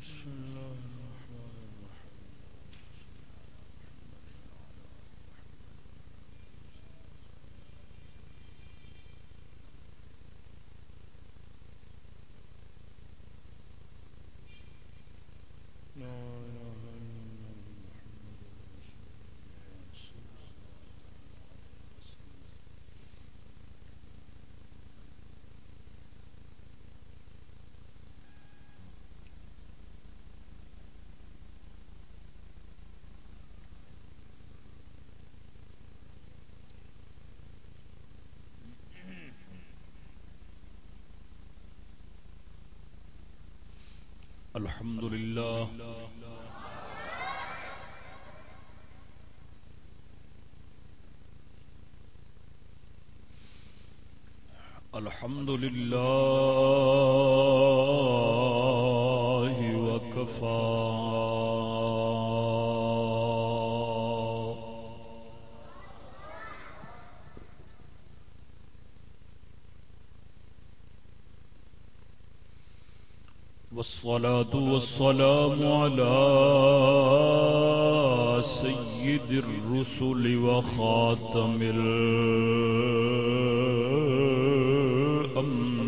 بسم الله الرحمن الرحيم لا إله إلا الله محمد رسول الله صلى الله عليه وسلم الحمد لله. الحمد لله. والصلاة والسلام على سيد الرسل وخاتم الأنبياء.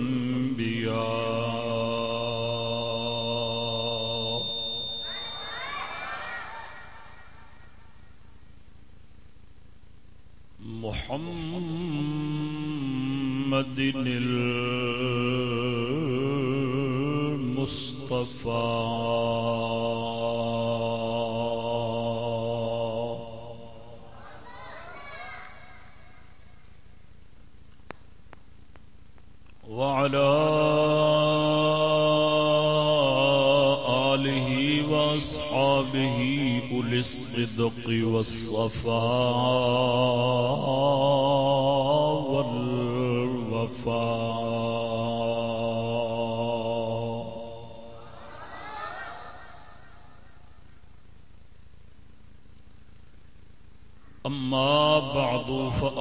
محمد المصطفى. وعلى آله وأصحابه أولي الصدق والصفاء.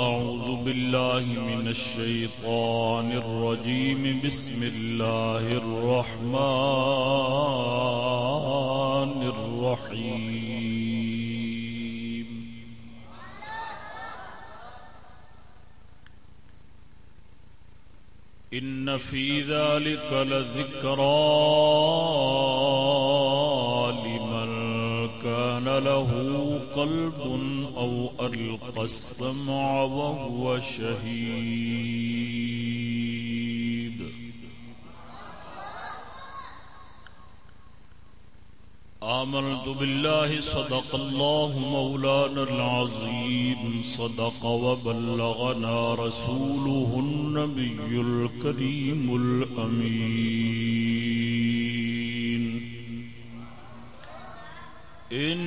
بعد فأعوذ بالله من الشيطان الرجيم. بسم الله الرحمن الرحيم. إن في ذلك لذكرى لمن كان له قلب أو ألقى السمع وهو شهيد. آمنت بالله، صدق الله مولانا العظيم، صدق وبلغنا رسوله النبي الكريم الأمين. إن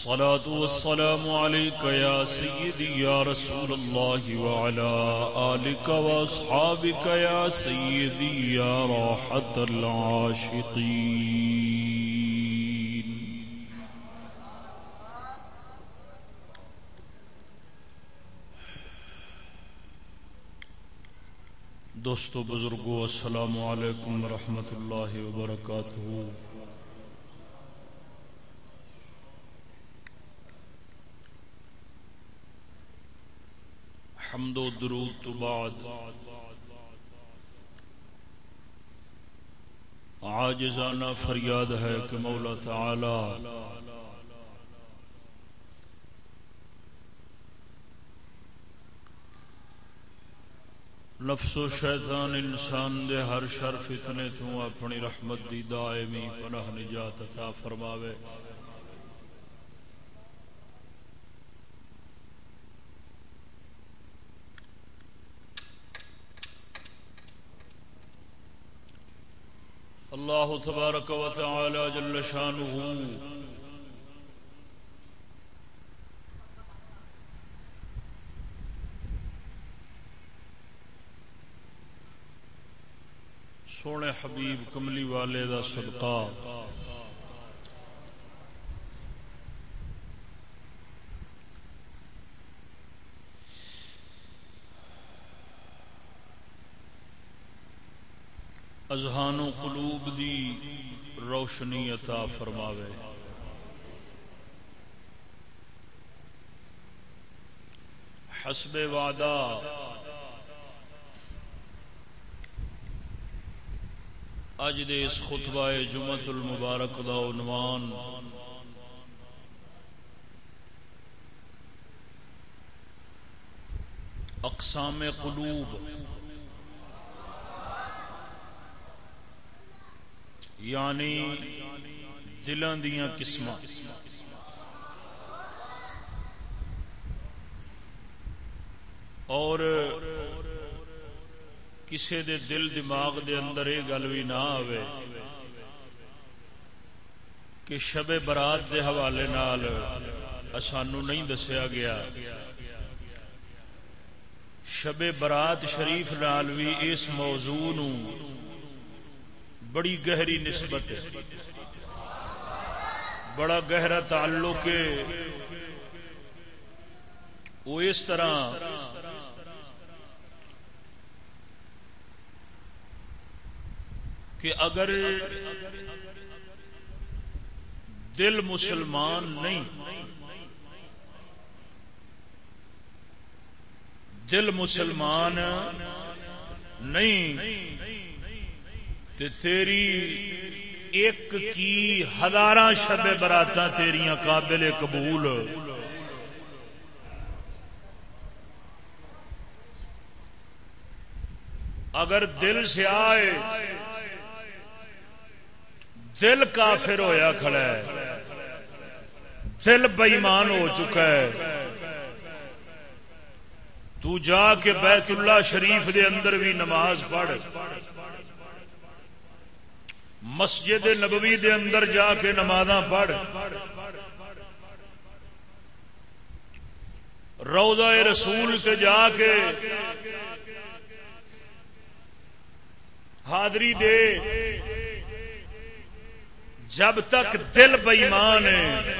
الصلاة والسلام عليك يا سيدي يا رسول الله وعلى آلك وأصحابك يا سيدي يا راحة العاشقين. دوستو بزرگو، السلام علیکم ورحمۃ اللہ وبرکاتہ. حمد و درود تو بعد. عاجزانہ فریاد ہے کہ مولا تعالی نفس و شیطان انسان دے ہر شر فتنے تو اپنی رحمت دی دائمی پناہ نجات عطا فرماوے۔ اللہ تبارک و تعالی جل شانہ سونے حبیب کملی والے دا صدقہ اذہان و قلوب دی روشنی عطا فرماوے۔ حسب وعدہ۔ اج دے اس خطبہ جمعت المبارک دا عنوان۔ اقسام قلوب۔ یعنی دلان دیا قسم اور کسے دے دل دماغ دے اندر یہ گل بھی نہ آئے کہ شب برات دے حوالے نال سانو نہیں دسیا گیا۔ شب برات شریف نال بھی اس موضوع نو بڑی گہری نسبت ہے۔ بڑا گہرا تعلق ہے۔ وہ اس طرح کہ اگر دل مسلمان نہیں، دل مسلمان نہیں تیری ایک کی ہزار شب برات تیریاں قابل قبول۔ اگر دل سے آئے، دل کافر ہویا کھڑا ہے، دل بئیمان ہو چکا ہے۔ تو جا کے بیت اللہ شریف دے اندر بھی نماز پڑھ۔ مسجد نبوی دے اندر جا کے نماز پڑھ۔ روزہ رسول سے جا کے حاضری دے۔ جب تک دل بئیمان ہے،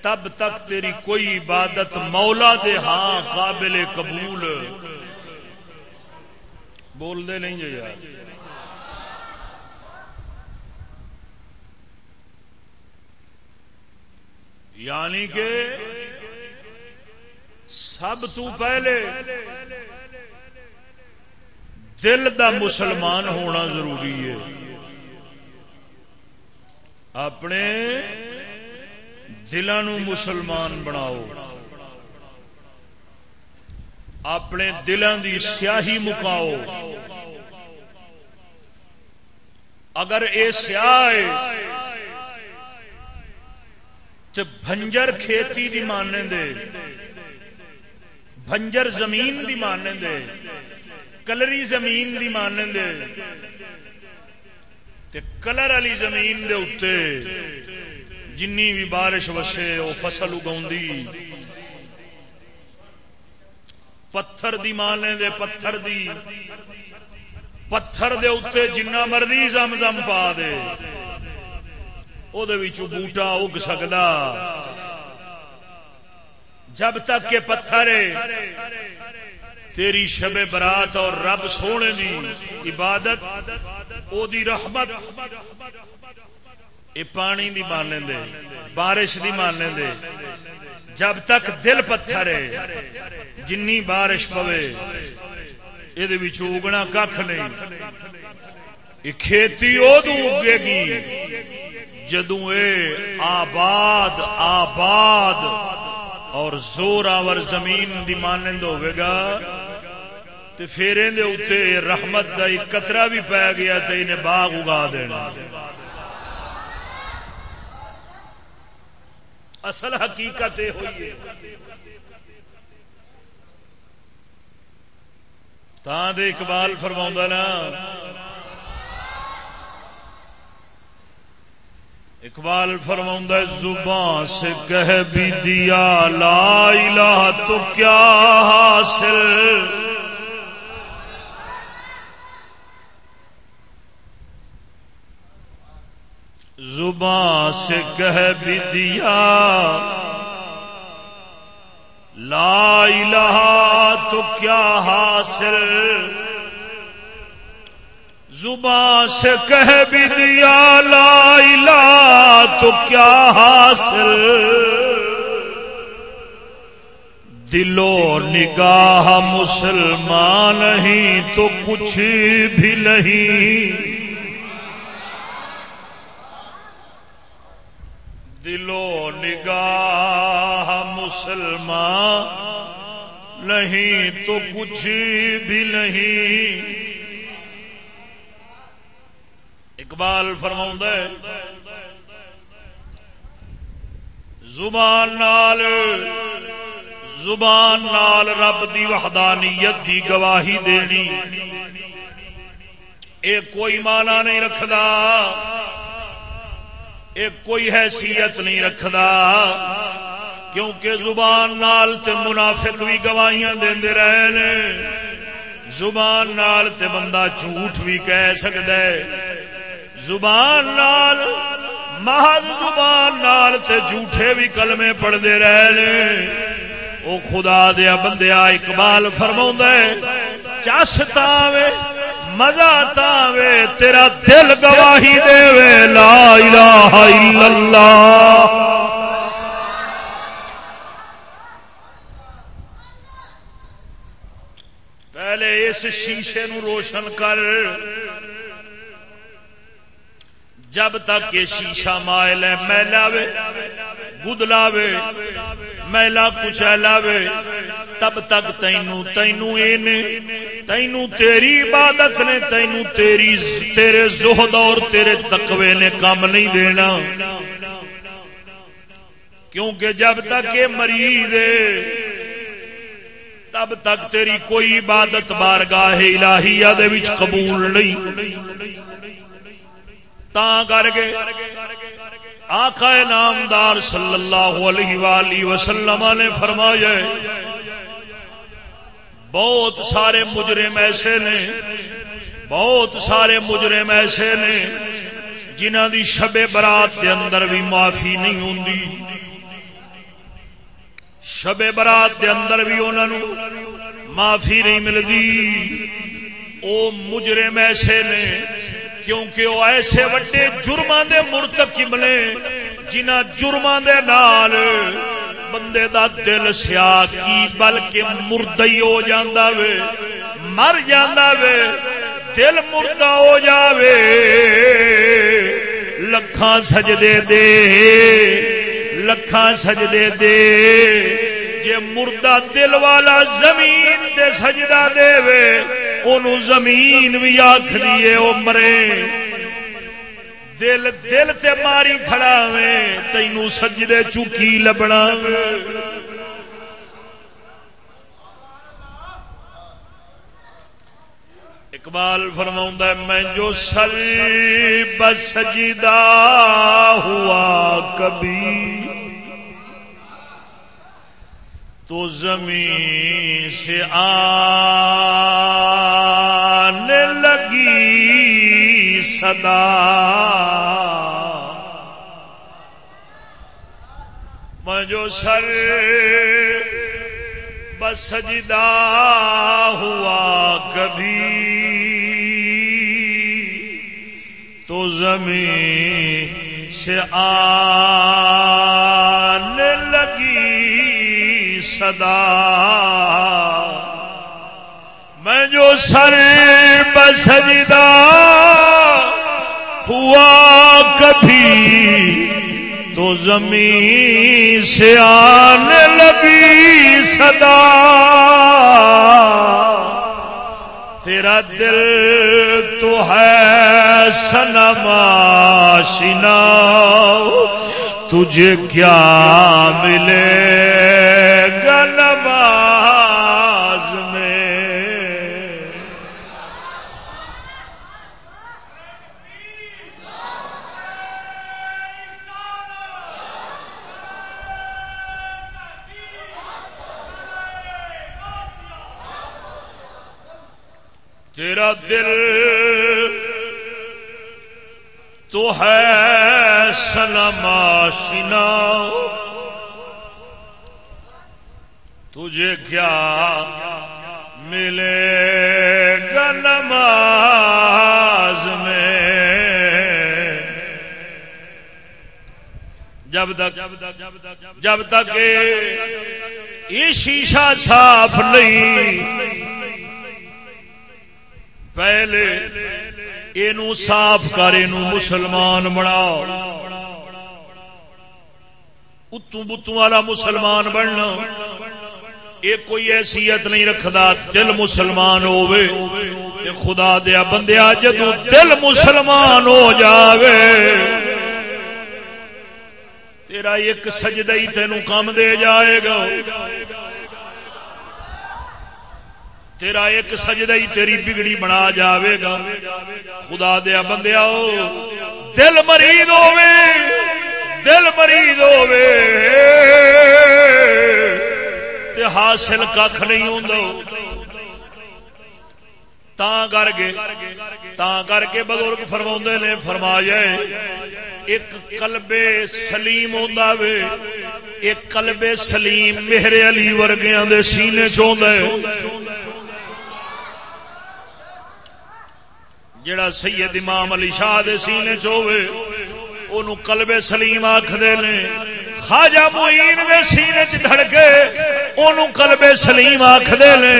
تب تک تیری کوئی عبادت مولا دے ہاں قابل قبول۔ بول دے نہیں جی یار۔ یعنی کہ سب تو پہلے دل دا مسلمان ہونا ضروری ہے۔ اپنے دلان مسلمان بناؤ۔ اپنے دلان دی سیاہی مکاؤ۔ اگر یہ سیاہ تو بنجر کھیتی دی ماننے دے بنجر زمین دی ماننے دے، کلری زمین دی ماننے دے، تے کلر والی زمین دے اتنے جنی بھی بارش وسے وہ فصل اگا پتھر دی مانے دے، پتھر دی، پتھر دے اتنے جنہ مرضی زم زم پا دے۔ وہ بوٹا اگ سکتا جب تک کہ پتھر تیری شب برات اور رب سونے دی عبادت او دی رحمت یہ پانی دی ماننے دے بارش دی ماننے دے جب تک دل پتھر ہے جنی بارش پوے یہ اگنا کھ نہیں کھیتی ادو اگے گی جدو اے آباد آباد، اور زور آور زمین دی مانند ہوئے گا، تے پھر اتنے رحمت کا ایک قطرہ بھی پی گیا تو انہیں باغ اگا دینا۔ اصل حقیقت یہ ہوئی ہے تاں دے اقبال فرما نا اقبال فرما زبان سے کہہ بھی دیا، لا الہ تو کیا حاصل؟ زبان سے کہہ بھی دیا، لا الہ تو کیا حاصل؟ زبان سے کہہ بھی دیا، لا الہ تو کیا حاصل؟ دلو نگاہ مسلمان نہیں تو کچھ بھی نہیں۔ دلو نگاہ مسلمان نہیں تو کچھ بھی نہیں۔ اقبال فرما زبان نال زبان نال رب دی وحدانیت دی گواہی دینی۔ اے کوئی مانا نہیں رکھتا ایک کوئی حیثیت نہیں رکھتا کیونکہ زبان نال تے منافق بھی گواہیاں دے رہے نے۔ زبان نال تے بندہ جھوٹ بھی کہہ سکتا ہے۔ زبان نال، محض زبان نال تے جھوٹے بھی کلمے پڑھتے رہے وہ خدا دیا بندیا اقبال فرما چس تاوے، مزہ تاوے، تیرا دل گواہی دے وے لا الہ الا اللہ۔ پہلے اس شیشے نو روشن کر جب تک یہ شیشہ مائل ہے میلا وے گدلا وے میلا کچیلا وے تب تک تینو تینو تینو تیری عبادت نے تینو تیری تیرے زہد اور تیرے تقوی نے کام نہیں دینا۔ کیونکہ جب تک یہ مریض ہے، تب تک تیری کوئی عبادت بارگاہ الہیہ دے وچ قبول نہیں۔ تا کر کے آقا نامدار صلی اللہ علیہ وآلہ وسلم نے فرمایا بہت سارے مجرم ایسے نے بہت سارے مجرم ایسے نے جنہ دی شب برات کے اندر بھی معافی نہیں ہوں شب برات کے اندر بھی انہوں معافی نہیں ملتی وہ مجرم ایسے نے کیونکہ وہ ایسے وڈے جرمان دے مرتکب نے جنہ جرمان دے نال بندے دا دل سیا کی بلکہ مردئی ہو جاندہ وے، مر جاندہ وے، دل مردہ ہو جاوے۔ لکھان سجدے دے لکھان سجدے دے۔ جے مردہ دل والا زمین تے سجدہ دے وے انہوں زمین بھی آخ دیے وہ مرے۔ دل دل تے ماری کھڑا میں تینوں سجدے چکی لبنا اقبال فرما میں جو سل بسجدہ ہوا کبھی تو زمین سے آنے لگی صدا۔ میں جو سر بسجدہ ہوا کبھی، تو زمین سے آنے لگی صدا میں جو سر بسجدہ ہوا کبھی تو زمین سے آنے لگی صدا تیرا دل تو ہے سنما سنا تجھے کیا ملے؟ ہے سنما سنا تجھے کیا ملے گا نماز میں؟ جب تک جب تک یہ شیشہ صاف نہیں، پہلے یہ صاف کر یہ مسلمان بناؤ۔ اتو بتوں والا مسلمان بننا۔ یہ کوئی حیثیت نہیں رکھتا دل مسلمان ہوے تے خدا دیا بندیا جدو دل مسلمان ہو جاوے۔ تیرا ایک سجدہ ہی تینوں کام دے جائے گا۔ تیرا ایک سجدہ ہی تیری بگڑی بنا جاوے گا۔ خدا دیا بندیا دل مریض ہوے دل مریض ہوے تے حاصل کھ نہیں ہوں کر کے کر کے بزرگ فرما نے، فرمایا ایک کلبے سلیم ہوتا وے، ایک کلبے سلیم میرے علی ورگیاں دے سینے چاہتا ہے جڑا سید امام علی شاہ دے سینے چوے انہوں کلبے سلیم آخر نے خاجا معین دے سینے چ دھڑکے انہوں کلبے سلیم آخر نے،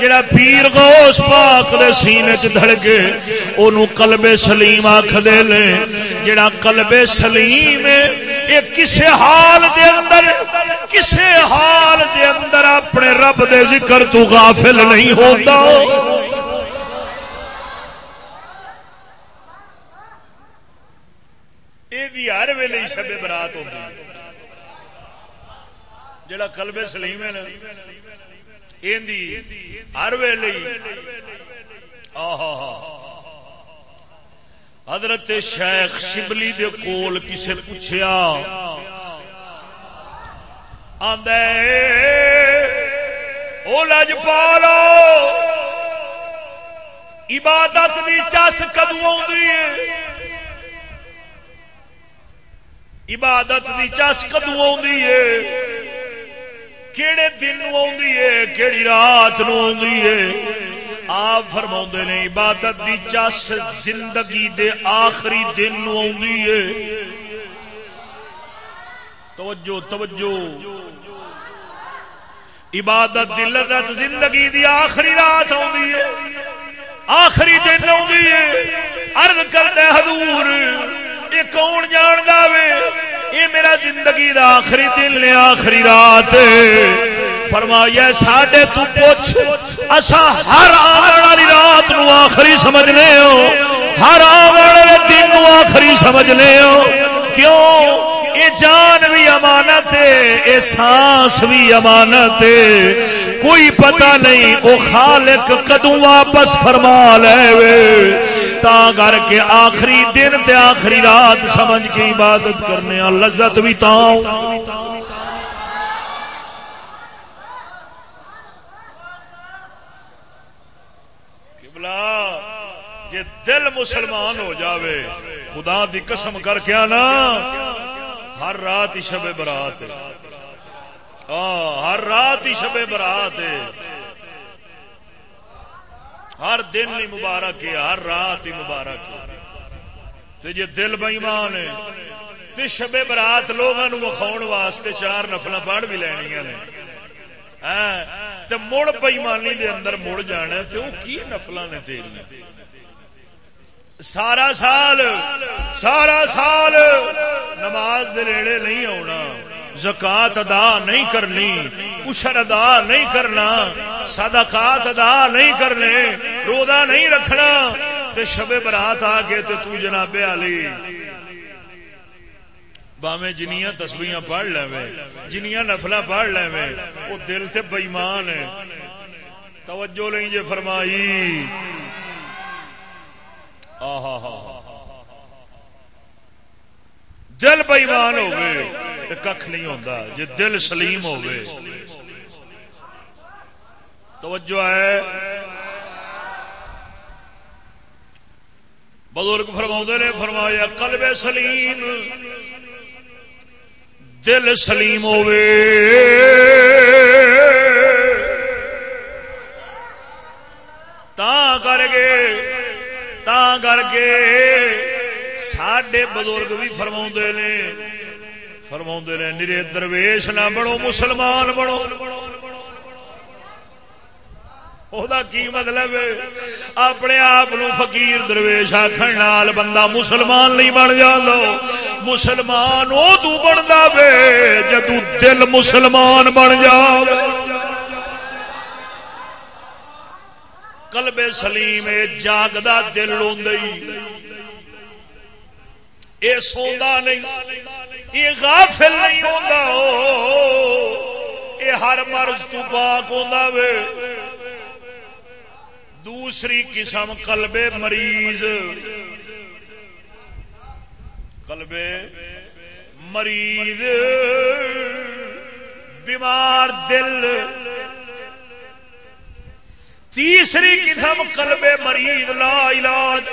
جڑا پیر غوث پاک دے سینے چ دھڑکے انہوں کلبے سلیم آخر نے، جڑا کلبے سلیم یہ کسے حال دے اندر، کسے حال دے اندر اپنے رب دے ذکر تو غافل نہیں ہوتا۔ یہ بھی ہر ویلے شبے برات ہوتی جڑا کلبے سلیم ہے ہر ویلے حضرت شیخ شبلی دے کول کسے پوچھا آج پالو عبادت کی چس کدو آ عبادت کی چس کدو کہڑے دن کہڑی رات آپ فرما نے، عبادت کی چس زندگی دے آخری دن توجہ توجہ۔ عبادت دی لذت زندگی دی آخری رات آخری دن ارد کرتے حضور یہ کون جان وے یہ میرا زندگی دا آخری دل نے آخری رات فرمایا، ساڈے تو پوچھ اسا ہر آنے والی رات نو آخری سمجھنے ہو؟ ہر آنے والے دن نو آخری سمجھنے ہو؟ کیوں؟ یہ جان بھی امانت ہے، یہ سانس بھی امانت ہے۔ کوئی پتہ نہیں، وہ خالق کدو واپس فرما لے تا کر کے آخری دن تے آخری رات سمجھ کے عبادت کرنے لذت بھی تا جی دل مسلمان ہو جاوے، خدا دی قسم کر کے آنا، ہر رات ہی شب برات ہاں، ہر رات ہی شب برات ہے۔ ہر دن ہی مبارک ہے، ہر رات ہی مبارک ہے۔ جی دل بئیمان ہے۔ تو شب برات لوگوں وکھاؤ واسطے چار نفل پڑھ بھی لینیا نے۔ ہاں، مڑ بئیمانی دے اندر مڑ جانا تو وہ کی نفل نے تیریاں؟ سارا سال سارا سال نماز دے نیڑے نہیں آنا زکات ادا نہیں کرنی اشر ادا نہیں کرنا، صدقات ادا نہیں کرنے، روزہ نہیں رکھنا، تے شب برات آ کے تے تو جناب علی۔ باویں جنیاں تسبیاں پڑھ لے جنیاں نفل پڑھ لے وہ دل سے بئیمان ہے توجہ لیں جے فرمائی۔ دل بئیمان ہوگی تو کھ نہیں ہوتا جی دل سلیم ہوگی توجہ ہے۔ بزرگ فرما نے، فرمایا، قلب سلیم، دل سلیم ہوے تا کر کے تا کر کے سڈے بزرگ بھی فرما نے فرما نے نرے درویش نہ بنو مسلمان بنو کی مطلب اپنے آپ فقیر درویش آخر بندہ مسلمان نہیں بن جا لو مسلمان ادو بنتا وے جدو دل مسلمان بن جا کلبے سلیم جاگدا دل یہ سوندا نہیں یہ غافل نہیں ہوتا یہ ہر مرض تو پاک ہوتا وے۔ دوسری قسم کلبے مریض۔ کلبے مریض۔ بیمار دل۔ تیسری قسم کلبے مریض، لا علاج۔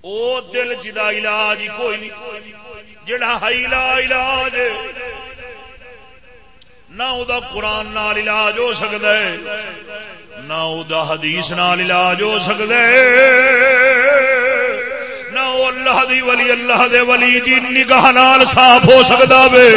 او دل جدا علاج ہی کوئی نہیں، جڑا ہائی لا علاج نہ وہ قرآن نال علاج ہو سکتا ہے، نہ وہ حدیث نال علاج ہو سکتا ہے۔ نہ وہ اللہ دی ولی، اللہ دے ولی دی نگاہ نال صاف ہو سکتا وے۔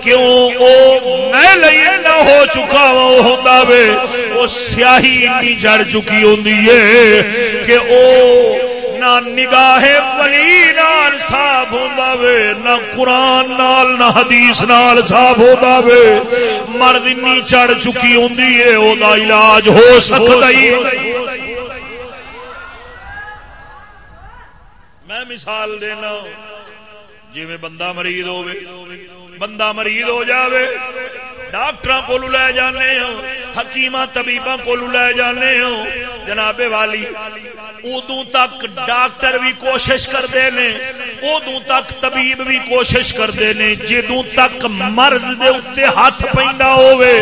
کیوں؟ او میں لیے نہ ہو چکا وہ ہوتا وے۔ وہ سیاہی اتنی جڑ چکی ہوندی ہے کہ او نہ نگاہ ولی نال صاف ہوندا وے، نہ قرآن نال، نہ حدیث نال صاف ہوندا وے۔ مرد انی چڑھ چکی ہوندی ہے، او دا علاج ہو سکتا ہی میں مثال دینا۔ جی میں بندہ مریض ہوے بندہ مریض ہو جاوے ڈاکٹر کو لے جانے ہو حکیم طبیباں کو لے جانے ہو۔ جناب والی ادو تک ڈاکٹر بھی کوشش کرتے ہیں ادو تک طبیب بھی کوشش کرتے ہیں جدو تک مرض دے اتنے ہاتھ پہ ہوے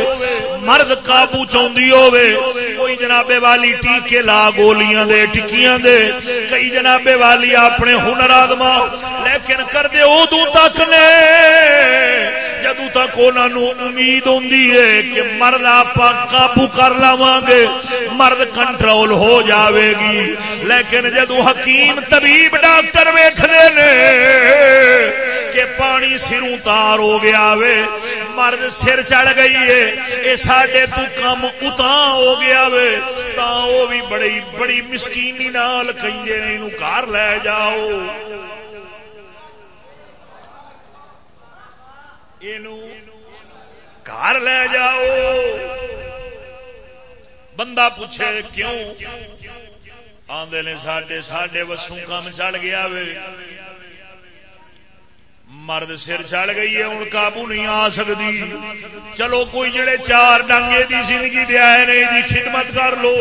مرد قابو چاہتی ہوے کوئی جناب والی ٹیکے لا گولیاں دے، ٹکیاں دے۔ کئی جناب والی اپنے ہنر آدما لیکن کرتے ادو تک نے۔ جدو تک انہوں امید ہوں کہ مرد آپ قابو کر لوا گے مرد کنٹرول ہو جاوے گی۔ لیکن جدو حکیم طبیب ڈاکٹر ویختے نے کہ پانی سروں تار ہو گیا وے، مرد سر چڑھ گئی ہے یہ سڈے تو کم اتا ہو گیا وے، تا وہ بھی بڑی بڑی مسکینی نال کہیں گھر لے جاؤ۔ گھر لے جاؤ بندہ پوچھے کیوں آدھے نے ساڈے ساڈے وسوں کام چڑھ گیا وے مرد سر چڑھ گئی ہے ہوں قابو نہیں آ سکتی چلو کوئی جڑے چار ڈنگے دی زندگی دیا ہے خدمت کر لو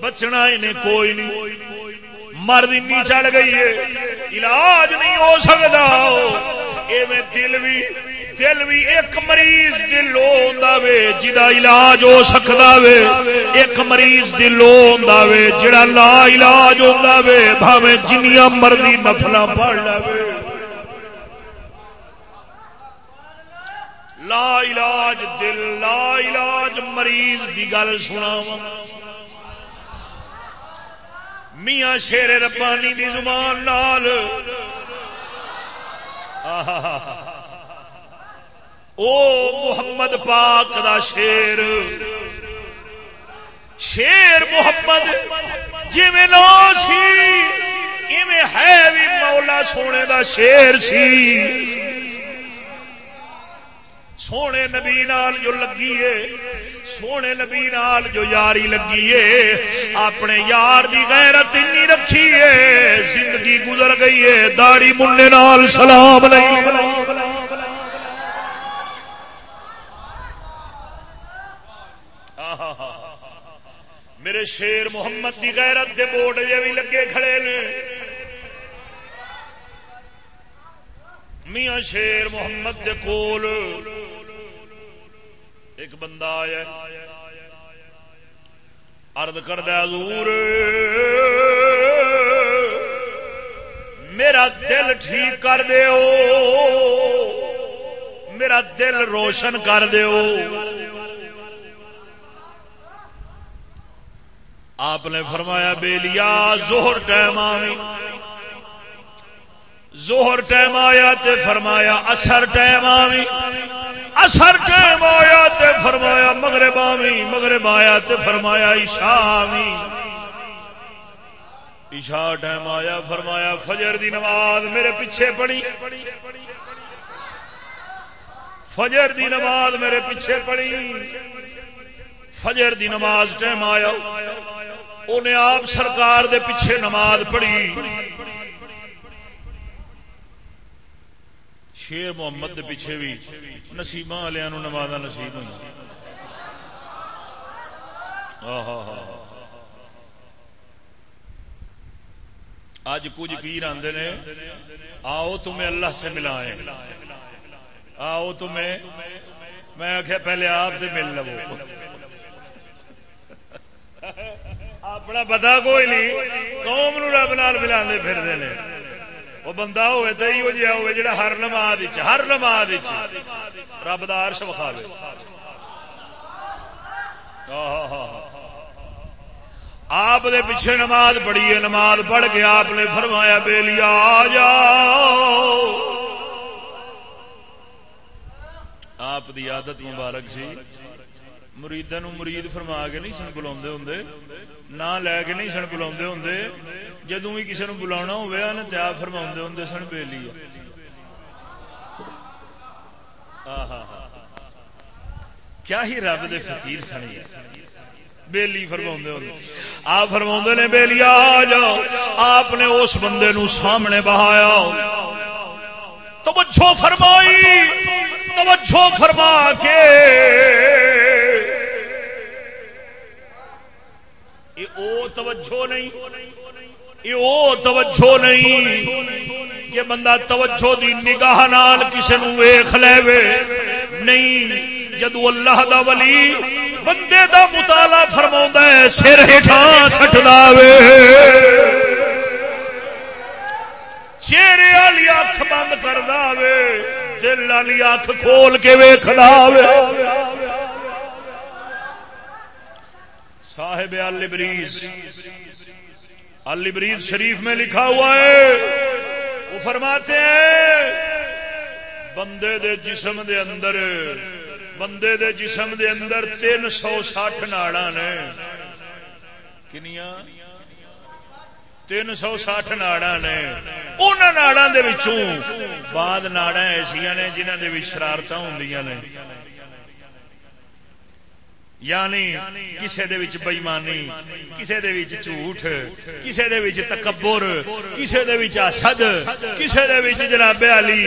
بچنا ہی کوئی نہیں مرد این چڑھ گئی ہے علاج نہیں ہو سکتا دل بھی دل بھی ایک مریض دل وے جا علاج ہو سکتا وے۔ ایک مریض دل وے جڑا لا علاج ہوتا وے بھاوے جنیا مرضی نفل پڑ لے لا علاج دل، لا علاج مریض دی گل سنا میاں شیر ربانی دی زبان نال او محمد پاک دا شیر۔ شیر محمد جی نو سی ہے بھی مولا سونے دا شیر سی۔ سونے نبی نال جو لگی ہے، سونے نبی نال جو یاری لگی ہے، اپنے یار دی غیرت انی رکھی ہے، زندگی گزر گئی ہے داڑی منڈے نال سلام نہیں میرے شیر محمد دی غیرت کے بورڈ جے بھی لگے کھڑے نے۔ میاں شیر محمد دے کول ایک بندہ آیا ارد کر دور میرا دل ٹھیک کر میرا دل روشن کر آپ نے فرمایا بے لیا زہر ٹائم آئی زہر ٹائم آیا تے فرمایا اثر ٹائم آئی اثر ٹائم آیا تے فرمایا، مغرب آوی مغرب آیا تے فرمایا، عشاء آوی عشاء ٹائم آیا، فرمایا، فجر دی نماز میرے پیچھے پڑی۔ فجر دی نماز میرے پیچھے پڑی۔ فجر دی نماز ٹائم آیا۔ انہیں آپ سرکار دے پیچھے نماز پڑھی۔ شیر محمد دے پیچھے بھی۔ نسیب والوں نماز نصیب ہوئی۔ اج کچھ پیر آتے نے، آؤ تمہیں اللہ سے ملائیں۔ آؤ تمہیں، میں آخیا پہلے آپ سے مل لو۔ اپنا پتا کوئی نہیں، قوم رب نال ملا پھرتے ہیں وہ بندہ ہوئے تو ہی جہا ہوئے جڑا ہر نماز ہر نماز رب دار شخا آپ دے پیچھے نماز پڑھی ہے، نماز پڑھ کے آپ نے فرمایا بے لیا آ جاؤ۔ آپ دی عادت مبارک سی۔ مریدوں مرید فرما کے نہیں سن بلا ہوں نہ لے کے نہیں سن بلا ہوں جدو بھی کسی نے بلا ہوا نا تیا فرما ہوں سن بےلی کیا ہی رب دے فقیر سن بےلی فرما آپ فرما نے بےلی آ جاؤ آپ نے اس بندے نو سامنے بہایا توجہ فرمائی توجہ فرما کے او توجہ نہیں یہ او توجہ نہیں کہ بندہ توجہ دی نگاہ نال کسی ویخ لے نہیں جدو اللہ دا ولی بندے دا مطالعہ فرما ہے، سر ہٹا سٹ دے چہرے والی اکھ بند کر دے دل والی اکھ کھول کے ویخ دے صاحب البریز البریز شریف میں لکھا ہوا ہے۔ وہ فرماتے ہیں، بندے دے جسم دے اندر، بندے دے جسم دے اندر تین سو سٹھ ناڑا نے۔ کنیا تین سو سٹھ ناڑا نے۔ ان ناڑا بعد ناڑا ایسا نے جنہوں کے شرارت ہوں نے۔ یعنی کسی بئیمانی کسی جھوٹ کسی تکبر کسی اسد کسی جناب علی۔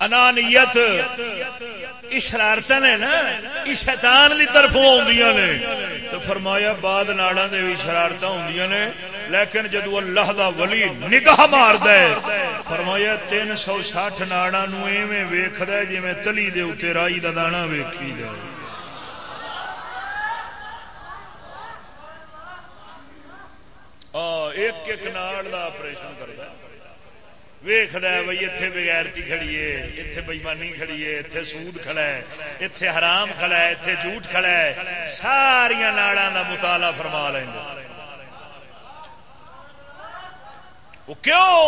انانیت شرارت نے نا، یہ شیطان کی طرفوں آدی نے۔ تو فرمایا بعد ناڑا دے بھی شرارت ہوں نے، لیکن جدو اللہ دا ولی نگاہ مار دے فرمایا تین سو سٹھ ناڑا ایویں ویخ جی تلی دے اتنے رائی کا دانا ویکھی جائے ایک ایک ناڑ کا آپریشن کرتا ویخد بھائی اتنے بغیرتی کھڑیے اتنے بےمانی کھڑیے اتنے سود کھڑا ہے اتنے حرام کھڑا ہے اتنے جھوٹ کھڑا ہے ساریا ناڑا کا مطالعہ فرما لیں گے کیوں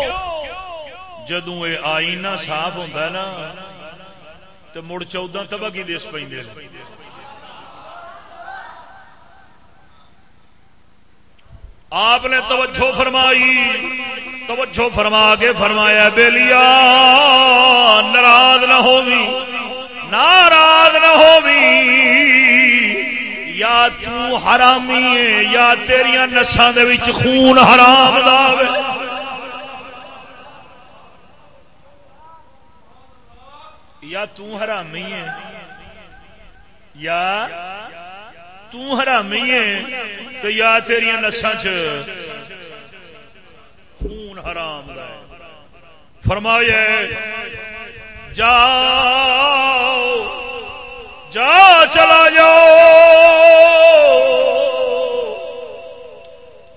جدو یہ آئینہ صاف ہوتا ہے نا تو مڑ چودہ تباہ دس پہ آپ نے توجہ فرمائی۔ توجہ فرما کے فرمایا بےلیا ناراض نہ ہوگی ناراض نہ ہوگی یا تو حرامی ہے یا تیریا نسان خون حرام دے یا تو حرامی ہے یا تو حرامی ہے تو یا تیریا نسان چ خون حرام فرمایا جا جا چلا جاؤ۔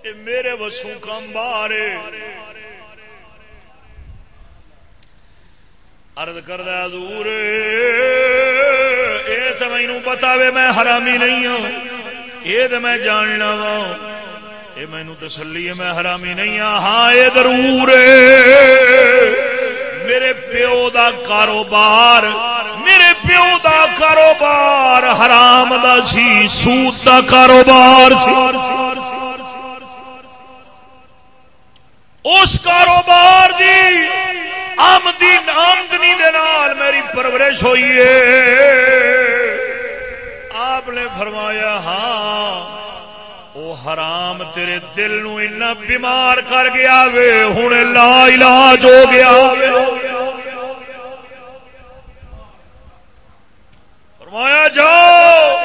اے میرے وسو کم بارے ارد کردہ دور تو مینو پتا وے میں حرامی نہیں ہوں یہ تو میں جاننا وا یہ مینو تسلی ہے میں حرامی نہیں ہاں ہاں یہ ضرور میرے پیو دا کاروبار میرے پیو دا کاروبار حرام دا سی سود دا کاروبار سی اس کاروبار دی آمدی آمدنی دے نال میری پرورش ہوئی ہے آپ نے فرمایا ہاں وہ حرام تیرے دل نو بیمار کر گیا وے ہوں لا علاج ہو گیا فرمایا، جاؤ،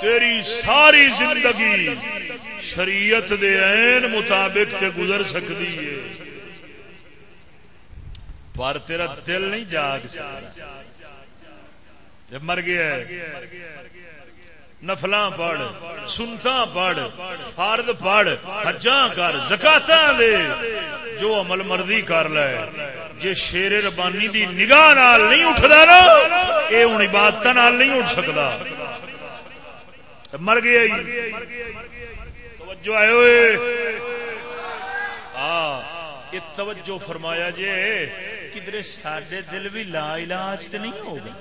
تیری ساری زندگی شریعت دے عین مطابق تے گزر سکتی ہے۔ پر تیرا دل نہیں جاگ سکتا۔ مر گیا نفل پڑھ سنتا پڑھ فارد پڑھ، حجاں کر زکات دے۔ جو عمل مرضی کر لے، جے شیر ربانی دی نگاہ نال نہیں اٹھتا نا یہ ہوں عبادت نہیں اٹھ سکتا مر گیا توجہ آئے ہوئے۔ ہاں یہ توجہ فرمایا جے کدھر ساڈے دل بھی لا علاج تو نہیں ہوگا؟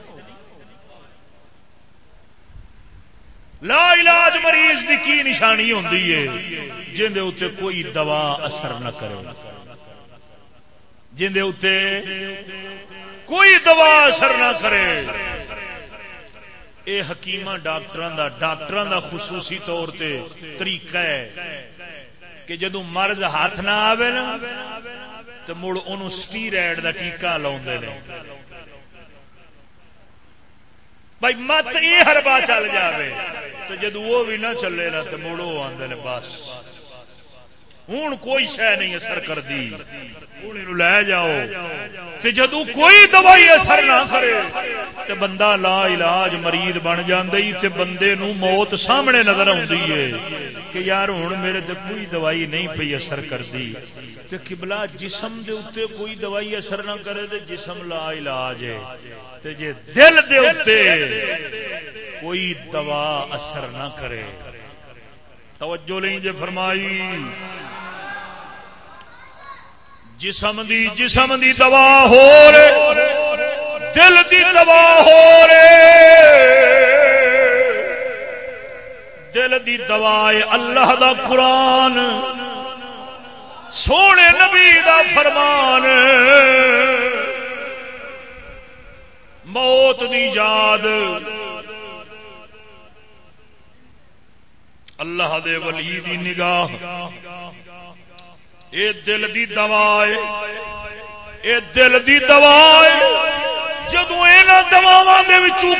لا علاج مریض کی کی نشانی ہوتی ہے؟ جن اتنے کوئی دوا اثر نہ کرے۔ جن کوئی دوا اثر نہ کرے۔ اے حکیم ڈاکٹر دا ڈاکٹر دا خصوصی طور تے طریقہ ہے کہ جدو مرض ہاتھ نہ آئے نا تو مڑ ان سٹیرائڈ کا ٹیکا لا بھائی مت، یہ ہربا چل جائے تو جدو وہ بھی نہ چلے نا تو مڑو آدھے بس۔ ہوں کوئی شہ نہیں اثر کرتی لے جاؤ۔ جدو کوئی دوائی اثر نہ کرے تو بندہ لا علاج مریض بن جی تے بندے نو موت سامنے نظر آتی ہے کہ یار ہوں میرے تے کوئی دوائی نہیں پی اثر کرتی تے قبلہ جسم دے اتنے کوئی دوائی اثر نہ کرے تے جسم لا علاج ہے۔ تے جے دل دے اتنے کوئی دوا اثر نہ کرے۔ توجہ نہیں جے فرمائی۔ جسم دی جسم دی دوا ہو رے دل دی دوا ہو رے دل دی دوا اللہ دا قرآن، سونے نبی دا فرمان۔ موت دی یاد۔ اللہ دے ولی دی نگاہ۔ اے دل دی دوا اے۔ دل دی دوا جدو یہاں دوا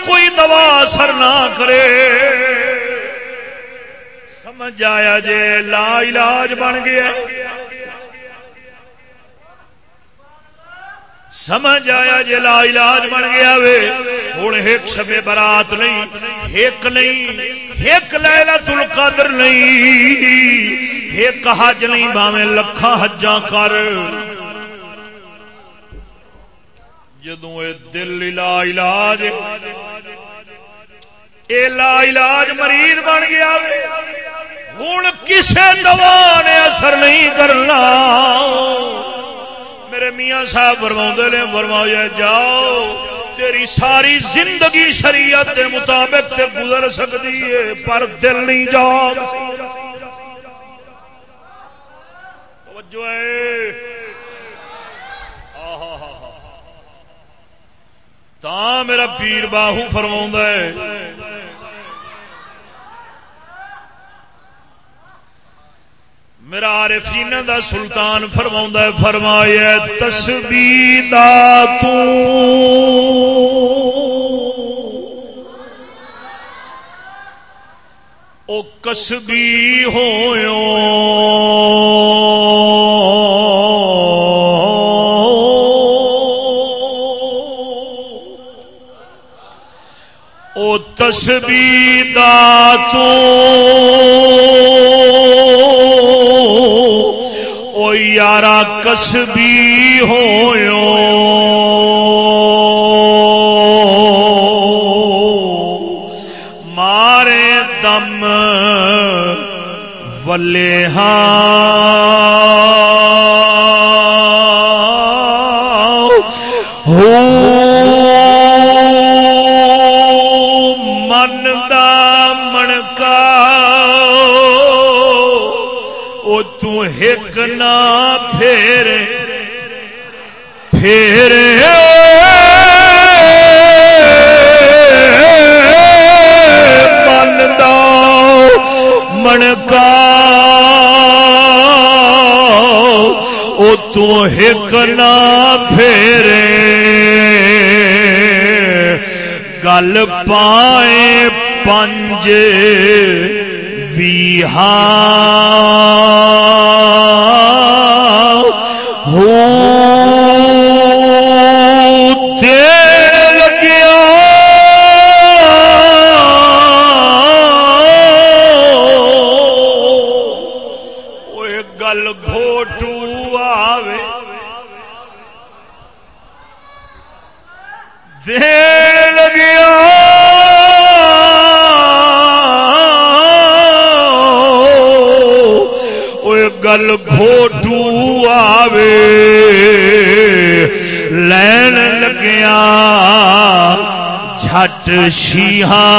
کوئی دوا اثر نہ کرے، سمجھ آیا جے لا علاج بن گیا۔ سمجھ آیا جی لا علاج بن گیا وے۔ ہوں ایک شبے برات نہیں ایک نہیں ایک لیلا تل قدر نہیں۔ ایک حج نہیں باوے لکھا حجا کر۔ جدو دل لا علاج، اے لا علاج مریض بن گیا ہوں کسے دوا نے اثر نہیں کرنا۔ میرے میاں صاحب فرما نے، فرمایا، جاؤ، تیری ساری زندگی شریعت کے مطابق تے گزر سکتی ہے، پر دل نہیں جا توجہ ہے۔ تا میرا پیر باہو فرما ہے میرا عارفین دا سلطان فرما ہے فرمایا تسبی دا تو۔ او کسبی ہویوں او تسبی دا تو۔ یارا کسبی ہو مارے دم ولے ہاں تو ہک نہ پھیر پھر۔ من دا منکا او تو ہک نہ پھیرے گل پائے پنج ہو تیر گیا گل گھوٹو آوے۔ دیر گل گھوٹو آوے۔ لین لگیا۔ جھٹ شیہا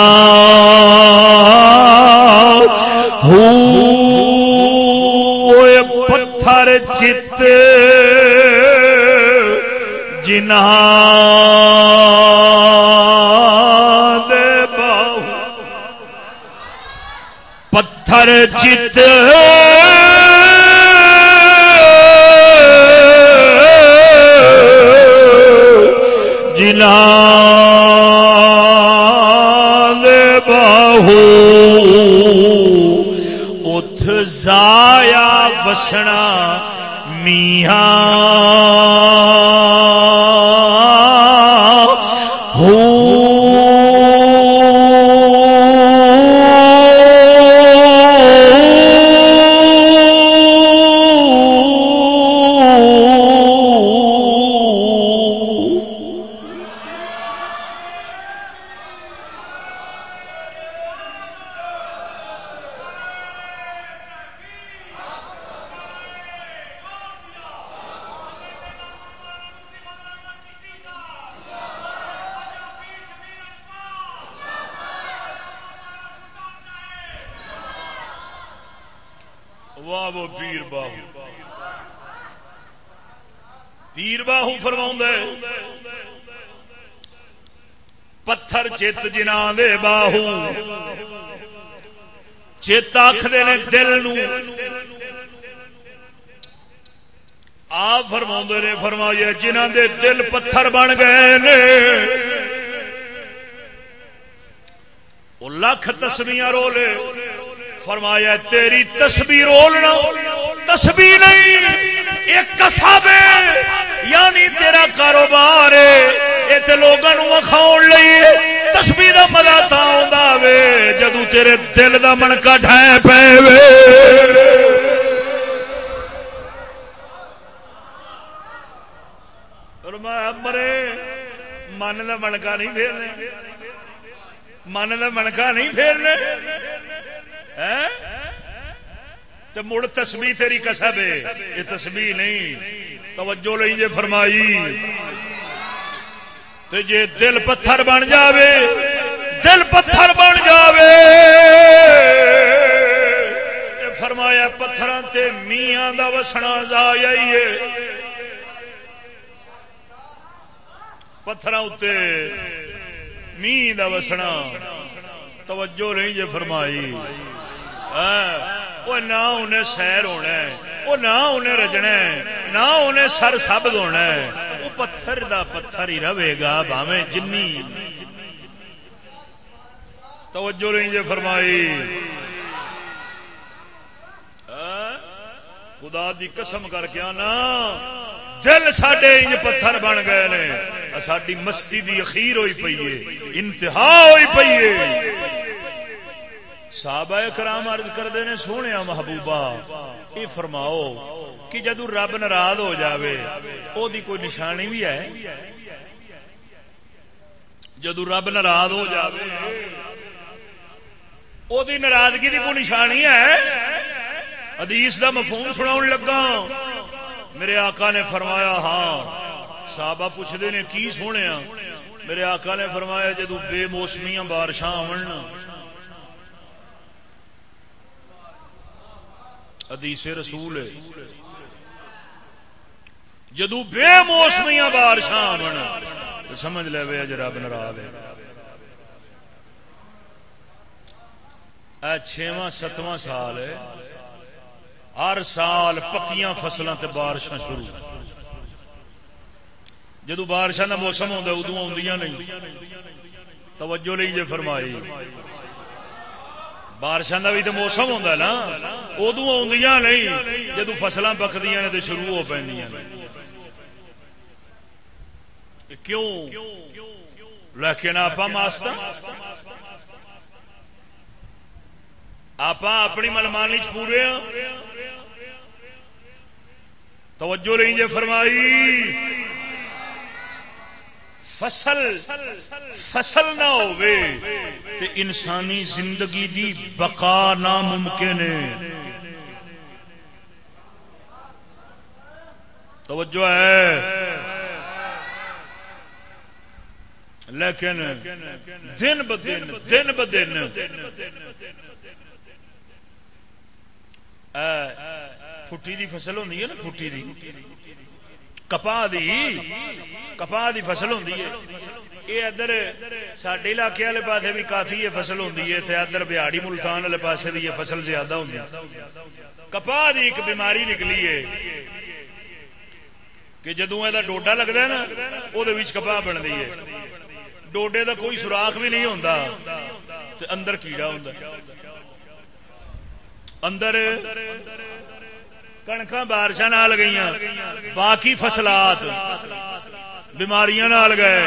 ہو۔ پتھر چت جنہ دے باہو۔ پتھر چت جنا بہو باہو ات زایا بسنا میاں چت دے باہو چت آخر نے دل آپ فرما نے فرمایا جنہ دے دل پتھر بن گئے نے۔ وہ لکھ تسمیاں رولے۔ فرمایا، تیری تسبیح رولنا تسبیح نہیں، ایک کسب یعنی تیرا کاروبار ہے۔ یہ لوگوں وکھاؤ تسبیح کا مزہ تا آئے جدو تیرے دل کا منکا ڈھائے پے وے۔ مرے، من کا منکا نہیں پھیرنے۔ من کا منکا نہیں پھیرنے۔ تو مڑ تسبیح تیری کسب ہے۔ یہ تسبیح نہیں۔ توجہ لیں جے فرمائی۔ تو جے دل پتھر بن جاوے، دل پتھر بن جاوے۔ تے فرمایا پتھر میاں دا وسنا جایا پتھر اتنے می دا وسنا۔ توجہ نہیں جی فرمائی۔ ہاں۔ وہ نہ انہیں سیر ہونا وہ نہ انہیں رجنا نہ انہیں سر سب ہونا وہ پتھر دا پتھر ہی رہے گا باوے جنی۔ توجہ نہیں جی فرمائی۔ ہاں؟ خدا دی قسم کر کے آنا۔ دل سڈے انج پتھر بن گئے نے۔ ساری مستی دی اخیر ہوئی پی ہے، انتہا ہوئی پی ہے۔ صحابہ کرام عرض کرتے ہیں، سونے محبوبہ، یہ فرماؤ کہ جدو رب ناراض ہو جاوے او دی کوئی نشانی بھی ہے؟ جدو رب ناراض ہو جاوے او دی ناراضگی دی کوئی نشانی ہے؟ حدیث دا مفہوم سنا لگا۔ میرے آقا نے فرمایا ہاں صحابہ پوچھتے ہیں، کی سونے میرے آقا نے فرمایا، جدو بے موسمیاں بارشاں آن حدیث رسول ہے۔ جدو بے موسمیاں بارشاں آن سمجھ لے وے اج رب ناراض ہے۔ چھواں ستواں سال ہے۔ ہر سال پکیاں فصلوں تے بارشاں شروع۔ جدو بارشاں کا موسم ہوتا ادو آدی نہیں۔ توجہ نہیں جی فرمائی۔ بارشاں کا بھی تو موسم ہوتا نا ادو آدی نہیں جدو فصل پکدی نے تو شروع ہو پہ کیوں؟ لیکن آپ ماسٹر آپ اپنی ملمانی پورے ہاں۔ توجہ نہیں جے فرمائی۔ فصل فصل نہ ہوئے تے انسانی زندگی دی بقا ناممکن ہے۔ توجہ ہے۔ لیکن دن ب دن دن ب دن۔ فٹی دی فصل ہوتی ہے نا فٹی دی۔ کپا دی کپا دی فصل ہوتی ہے یہ ادھر سڈے علاقے والے پاس بھی کافی یہ فصل ہوتی ہے ادھر بہاڑی ملتان والے پاس بھی یہ فصل زیادہ ہوتی کپا دی ایک بیماری نکلی ہے کہ جدو یہ ڈوڈا لگتا ہے نا وہ کپا بنتی ہے ڈوڈے کا کوئی سوراخ بھی نہیں ہوتا اندر کیڑا ہوتا اندر کنک بارش نال گئی باقی فصلات بیماریاں نال گئے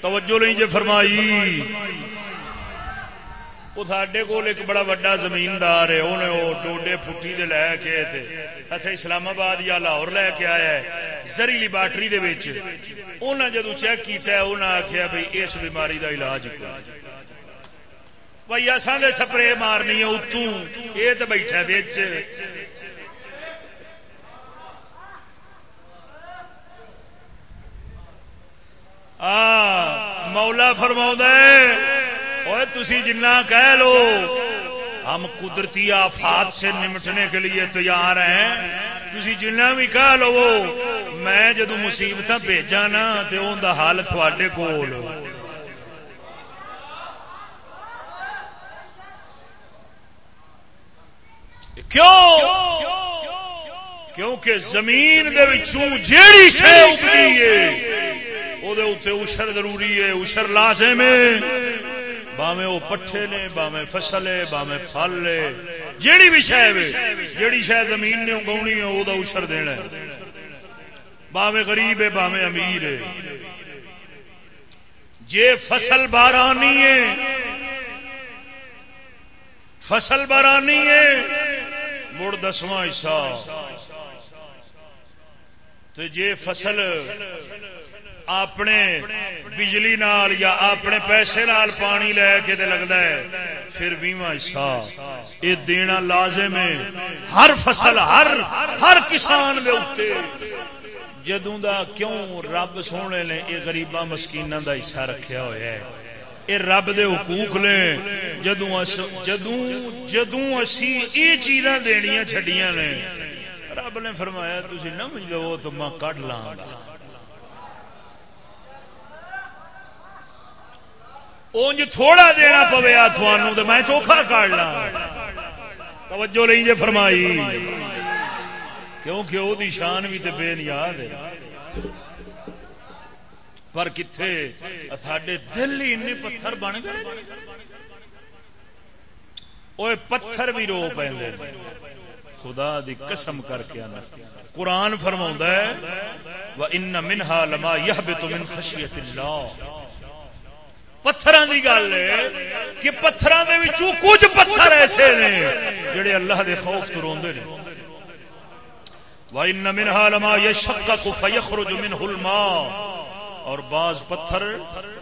توجہ نہیں جی فرمائی وہ سڈے کول ایک بڑا وا زمیندار ہے انہیں وہ ڈوڈے پٹھی دے لے کے اتنے اسلام آباد یا لاہور لے کے آیا ہے زری لیبارٹری انہیں جدو چیک کیا انہیں آخیا بھائی اس بیماری دا علاج بھائی اصل سپرے مارنی ہے اتوں یہ تو بیٹھا بچ مولا فرما تھی جنا کہہ لو، ہم قدرتی آفات سے نمٹنے کے لیے تیار ہیں تھی جنا بھی کہہ لو، میں جدو مصیبت بھیجا نا تو ان کا حل تھے کول۔ کیوں؟ کیونکہ زمین جیڑی شہ اگتی ہے وہ اشر ضروری ہے اشر لازم ہے باوے وہ پٹھے نے باوے فصل ہے باوے پھل ہے جیڑی بھی شہ جیڑی شہ زمین نے اگاؤنی ہے وہ اشر دینا باوے غریب ہے باوے امیر ہے جے فصل بارانی ہے فصل بارانی ہے مڑ دسواں حصہ تو جے فصل اپنے بجلی نال یا اپنے پیسے نال پانی لے کے لگتا ہے، پھر بیواں حصہ۔ یہ دینا لازم ہے۔ ہر فصل، ہر ہر کسان جدوں دا کیوں رب سونے نے یہ گریباں مسکینوں دا حصہ رکھا ہوا ہے؟ یہ رب دے حقوق نے۔ جدوں جدوں جدوں اسی یہ چیزاں دنیا چڈیاں نے، رب نے فرمایا تھی نہ مجھے تو میں کٹ لاں گا۔ اونج تھوڑا دینا پوے آ تو میں چوکھا کاٹ لا توجہ نہیں جے فرمائی کیونکہ وہ شان بھی تو بے نیاد ہے پر کتنے ساڈے دل ہی ان پتھر بن گئے وہ پتھر بھی رو پہ خدا دی قسم کر کے آنا قرآن فرما ہے وہ ان منہا لما یہ بھی تو من خشیت اللہ پتھر کی گل ہے کہ پتھر کچھ پتھر ایسے نے جڑے اللہ دے خوف تو روندے نے۔ وَإِنَّ مِنْهَا لَمَا فَيَخْرُجُ مِنْهُ الْمَاءُ۔ اور بعض پتھر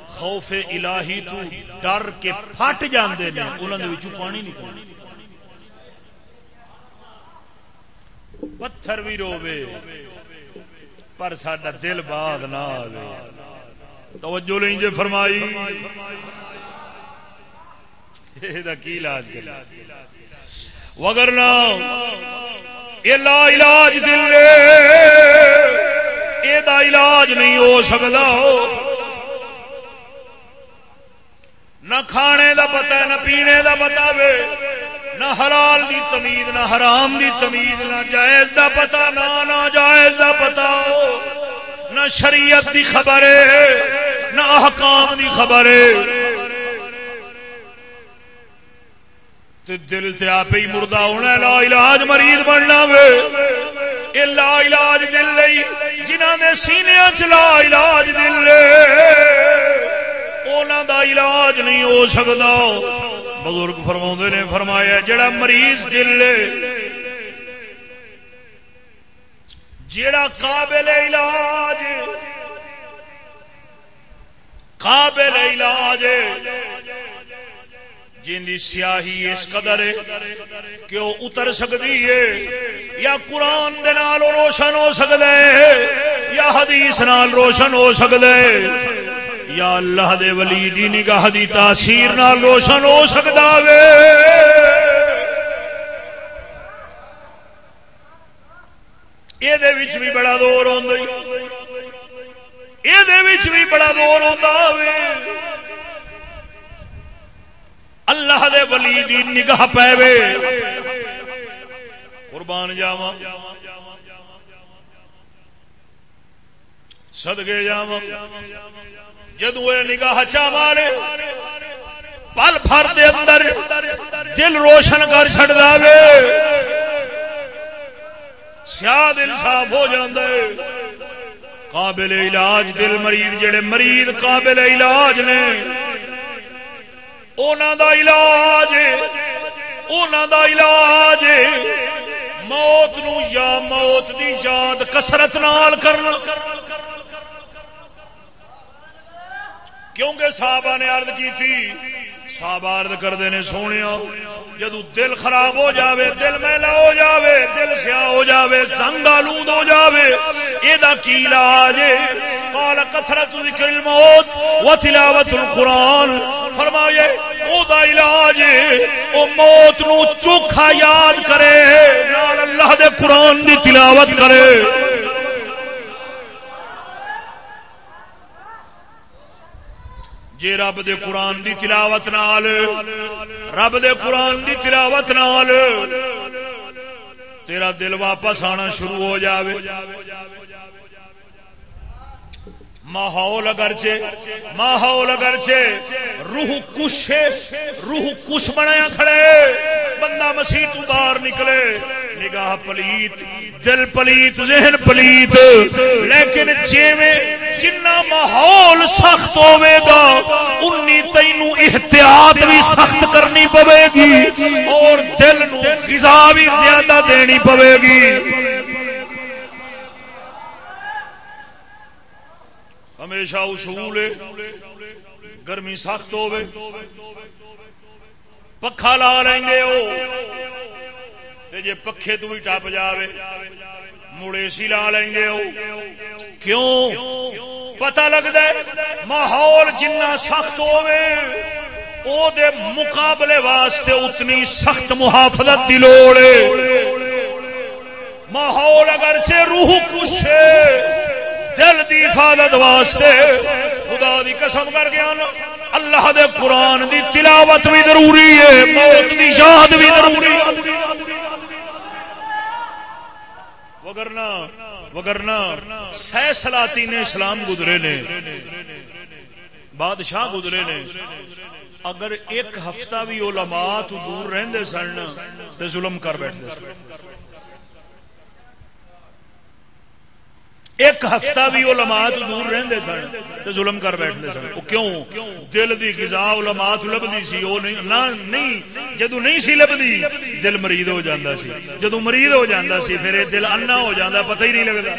خوف الہی تو ڈر کے پھٹ جاندے نے، انہاں دے وچوں پانی نکلدا پتھر بھی روے پر ساڈا دل باد نہ آوے۔ توجہ نہیں جے فرمائی۔ کی علاج کر وگر نہ یہ لا علاج دل یہ علاج نہیں ہو سکتا نہ کھانے دا پتا نہ پینے دا پتا وے، نہ حلال دی تمید نہ حرام دی تمید نہ جائز دا پتا نہ جائز دا پتا نہ شریعت دی خبر نہ احکام دی خبر دل سے آپ ہی مردہ ہونا لا علاج مریض بننا وے۔ یہ لا علاج دل لئی جنہ نے سینے چلا علاج دل لے۔ دا علاج نہیں ہو سکتا بزرگ فرما نے، فرمایا جڑا مریض دل لے، جڑا قابل علاج قابل علاج جن کی سیاہی اس قدر ہے کہ وہ اتر سکتی ہے، یا قرآن دے نال روشن ہو سکتا ہے، یا حدیث نال روشن ہو سکتا ہے، یا اللہ دے ولی دی نگاہ دی تاثیر نال روشن ہو سکتا ہے۔ یہ بھی بڑا دور آ یہ بھی بڑا دور ہوتا اللہ دے ولی دی نگاہ پے قربان جاوا سدگے جا جدو نگاہ چا مارے پل فر دے اندر دل روشن کر چڑ دے سیاہ دل صاف ہو جائے قابل علاج دل مریض جڑے مریض قابل علاج نے۔ دا علاج دا علاج موت نو یا موت دی یاد کسرت نال کرنا۔ کیونکہ صحابہ نے عرض کی تھی صحابہ عرض کرتے ہیں سونے جدو دل خراب ہو جاوے، دل میلا ہو جاوے، دل سیاہ ہو جاوے، سنگ آلود ہو جاوے یہ کی علاج قال کثرت ذکر الموت و تلاوت القرآن۔ فرمائے او دا علاج او موت نو چوکھا یاد کرے، نال اللہ دے قرآن دی تلاوت کرے۔ جے رب دے قرآن دی تلاوت نال، رب دے قرآن دی تلاوت نال تیرا دل واپس آنا شروع ہو جاوے۔ ماحول اگرچہ ماحول اگرچہ روح کش روح کش بنایا کھڑے۔ بندہ مسیح تو باہر نکلے، نگاہ پلیت، دل پلیت، ذہن پلیت۔ لیکن جنا ماحول سخت ہوے گا انی تینوں احتیاط بھی سخت کرنی پوے گی، اور دل نو غذا بھی زیادہ دینی پوے گی۔ ہمیشہ اصول گرمی سخت ہو پکھا لا لیں گے وہ جے پکھے تو بھی ٹپ جائے مڑے سی لا لیں گے کیوں پتا لگتا ہے ماحول جنہ سخت ہوے او دے مقابلے واسطے اتنی سخت محافظت کی لوڑ ماحول اگرچہ روح کچھ دل دی حفاظت واسطے خدا دی قسم کر گیا اللہ دے قرآن دی تلاوت بھی ضروری ہے موت دی یاد بھی ضروری ہے وگرنا وگرنا سہ سلاتی نے اسلام گزرے نے، بادشاہ گزرے نے، اگر ایک ہفتہ بھی علماء تو دور رہندے سن تو ظلم کر بیٹھتے سن۔ ایک ہفتہ بھی علماء تو دور رہندے سن تو ظلم کر بیٹھتے سن۔ وہ کیوں؟ دل دی غذا علماء تو لبدی سی، وہ نہیں نہیں جدو نہیں سی لبدی دل مریض ہو جاتا سی۔ جدو مریض ہو جاتا سی، پھر دل انا ہو جاتا پتہ ہی نہیں لگتا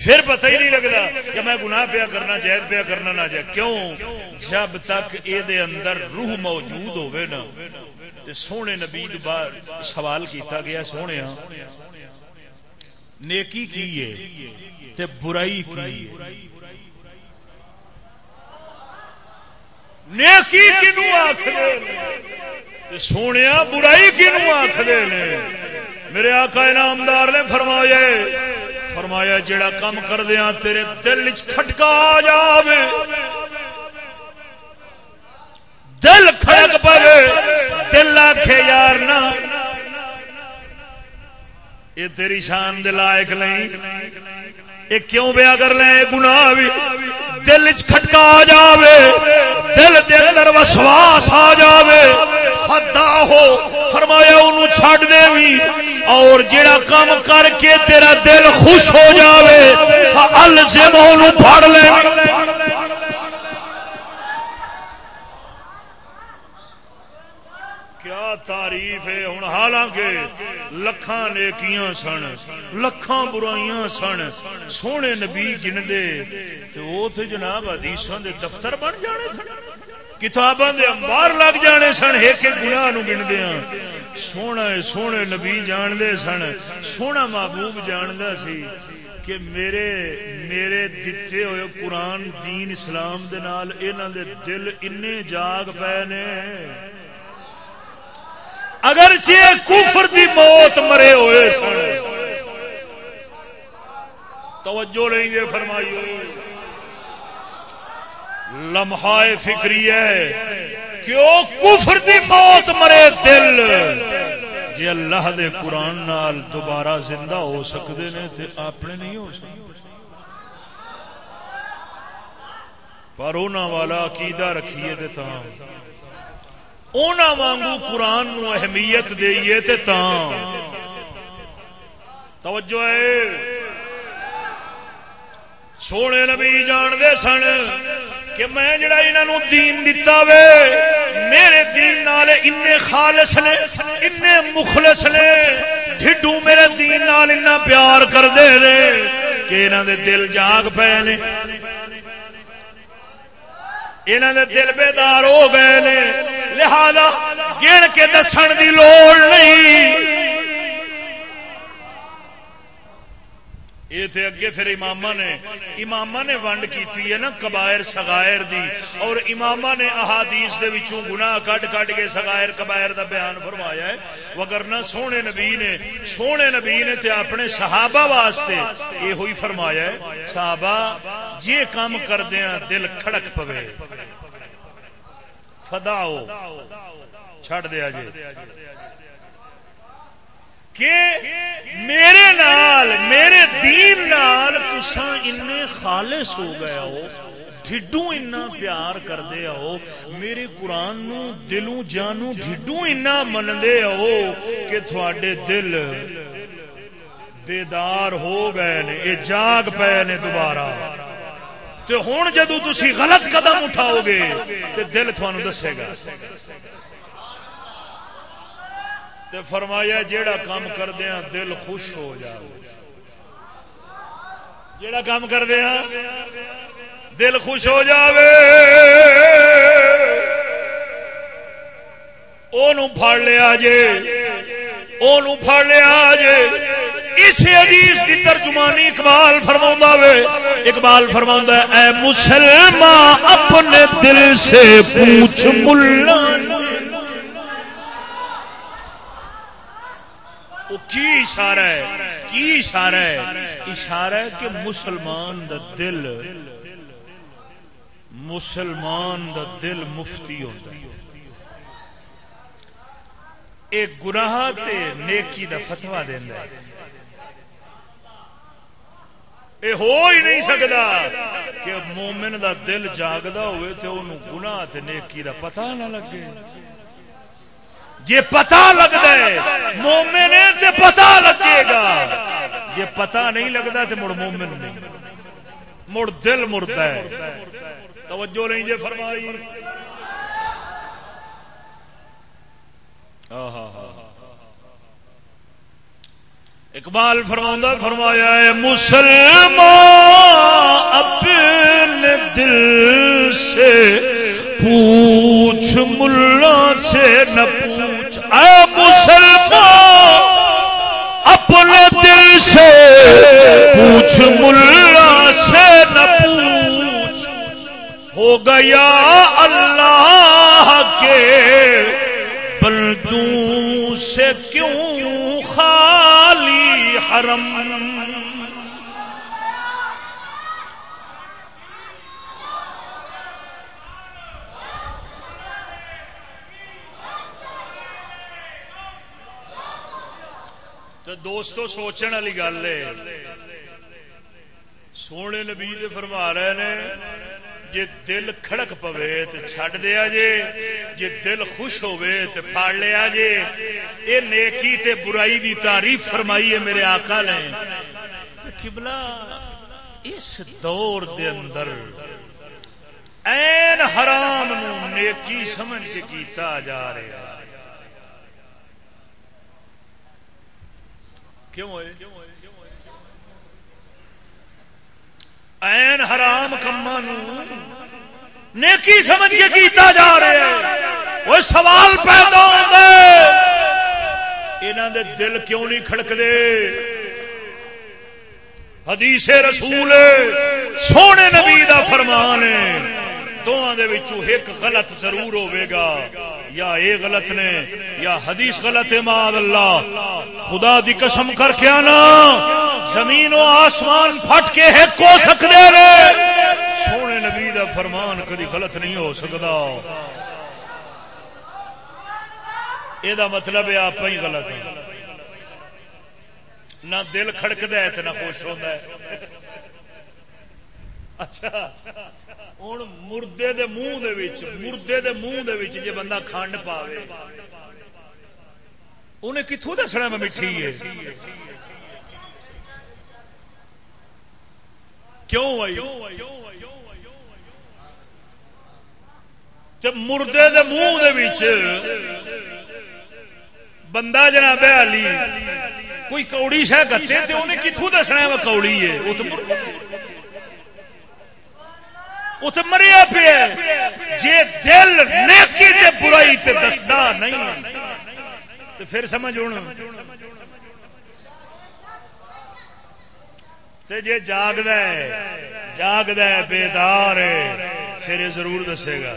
پھر پتہ ہی نہیں لگتا کہ میں گناہ پیا کرنا جائز پیا کرنا نہ جائے۔ کیوں؟ جب تک یہ اندر روح موجود ہوئے نا سونے نبی سوال کیتا گیا، سونے نیکی کی تے برائی کی نیکی کنو آخر سونے برائی کنو آخر میرے آقا انعامدار نے فرمایا فرمایا جڑا کام کر دیا تیرے دل کھٹکا آ جائے دل کھڑک پے دل آخے یار نہ یہ تیری شان دے لائق نہیں۔ یہ کیوں بیا کر لیں گنا بھی؟ دل کھٹکا آ جاوے۔ دل دے اندر وسواس آ جاوے۔ حدا ہو، فرمایا انہوں چھڑ دے بھی۔ اور جڑا کام کر کے تیرا دل خوش ہو جاوے الزم انہوں پھڑ لے۔ تعریف ہے ہوں حالانکہ لکھان نیکیاں سن لکھان برائیاں سن، سونے نبی گنتے تو وہ تو جناب حدیث دے دفتر بن جانے سن، کتاباں دے انبار لگ جانے سن، ایک ایک گناہ گنتے ہیں سونا سونے نبی جانتے سن، سونا محبوب جانتا سی کہ میرے میرے دتے ہوئے قرآن دین اسلام دے نال دے دل ان جاگ پے نے۔ اگر کفر دی موت مرے ہوئے سن۔ توجہ نہیں دے فرمائی۔ لمحہ فکری ہے کہ وہ کفر دی موت مرے دل۔ جی اللہ دے قرآن نال دوبارہ زندہ ہو سکتے ہیں تو اپنے نہیں ہو سکتے پر انہوں والا عقیدہ رکھیے تو وانگو قرآن نو اہمیت دئیے تے توجہ ہے۔ سونے نبی جان دے سن کہ میں جڑا انہوں دین دتا وے، میرے دین نال ان خالص نے ان مخلص نے، ڈھڈو میرے دین نال ان پیار کر دے رہے کہ انہوں دے دل جاگ پے نے۔ انہوں نے دل بیدار ہو گئے نے۔ لہذا گن کے دسن دی لوڑ نہیں۔ یہ تھے اگے پھر امام نے امام نے ونڈ کی نا کبائر سگائر دی۔ اور امام نے احادیث دے وچوں گناہ کٹ کٹ کے سگائر کبائر دا بیان فرمایا ہے۔ وگرنہ سونے نبی نے، سونے نبی نے تے اپنے صحابہ واسطے یہ ہوئی فرمایا ہے، صحابہ جی کام کردیا دل کھڑک پوے۔ فداؤ چھڑ دیا جی۔ کہ میرے نال، میرے دین نال تسان ان خالص ہو گیا ہو، ڈھڈو اتنا پیار کرتے ہو، میرے قرآن نو، دلوں، جانوں ڈھڈو اتنا منتے ہو کہ تھوڑے دل بیدار ہو گئے نے یہ جاگ پے نے دوبارہ۔ تو ہوں جدو تھی غلط قدم اٹھاؤ گے تو دل تھانوں دسے گا۔ تے فرمایا جیڑا کام کردیا ہاں دل خوش ہو جائے جیڑا کام کردیا ہاں دل خوش ہو جاوے۔ جائے پڑ لیا جے۔ پڑ لیا جے۔ اس حدیث کی ترجمانی اقبال فرما اقبال فرما اے مسلمان اپنے دل سے پوچھ ملا۔ کی اشارہ ہے؟ کی اشارہ ہے؟ اشارہ ہے کہ مسلمان دا دل، مسلمان دا دل مفتی ہوتا ہے۔ ایک گناہ تے نیکی دا فتوا دینا یہ ہو ہی نہیں سکتا کہ مومن دا دل جاگتا ہوئے تے انہوں گناہ تے نیکی دا پتہ نہ لگے۔ جی پتا لگتا ہے مومن تے پتا لگے گا۔ جی پتا نہیں لگتا تو مڑ مومن نہیں مڑ دل مڑتا ہے۔ توجہ نہیں جی فرمائی۔ اقبال فرما فرمایا ہے مسلمان اپنے دل سے پوچھ، ملا سے نہ پوچھ۔ اے مسلمان اپنے دل سے پوچھ، ملا سے نہ پوچھ۔ ہو گیا اللہ کے بلدوں سے کیوں حرم تو دوستو سوچنے والی گل ہے۔ سونے نبی فرما رہے ہیں جی دل کھڑک پوے تو چھڈ دیا جے جی دل خوش ہوے تو پاڑ لیا جے۔ یہ نیکی تے برائی دی تعریف فرمائی ہے میرے آقا نے۔ قبلہ اس دور دے اندر این حرام نو نیکی سمجھ کے کیتا جا رہا کیوں ہوئے؟ این حرام کما نیکی سمجھ کے کیتا جا رہا ہے۔ وہ سوال پیدا ہوتا یہاں دے دل کیوں نہیں کھڑکتے حدیث رسول سونے نبی دا فرمان ہے۔ دونوں ایک غلط ضرور ہوے گا۔ یا اے غلط نے، یا حدیث غلط ہے، ماد اللہ۔ خدا دی قسم کر کے آنا۔ زمین و آسمان پھٹ کے ایک ہو سکتے سونے نبی دا فرمان کدی غلط نہیں ہو سکتا۔ یہ مطلب ہے آپ ہی غلط ہے نہ دل کھڑکتا ہے نہ خوش ہوتا ہے۔ اچھا ہوں مردے دے منہ مردے دے منہ جی بندہ کھنڈ پاوے۔ انہیں کتوں دسنا میں میٹھی ہے؟ کیوں آئی؟ مردے دے منہ بندہ جنا بہلی کوئی کوڑی شہ گتے تو انہیں کتوں دسنا میں کوڑی ہے؟ وہ تو اتنے مریا پیا جی دل نیکی تے برائی تے دستا نہیں۔ تو پھر سمجھ ہونا جی جاگد جاگد بیدار پھر یہ ضرور دسے گا۔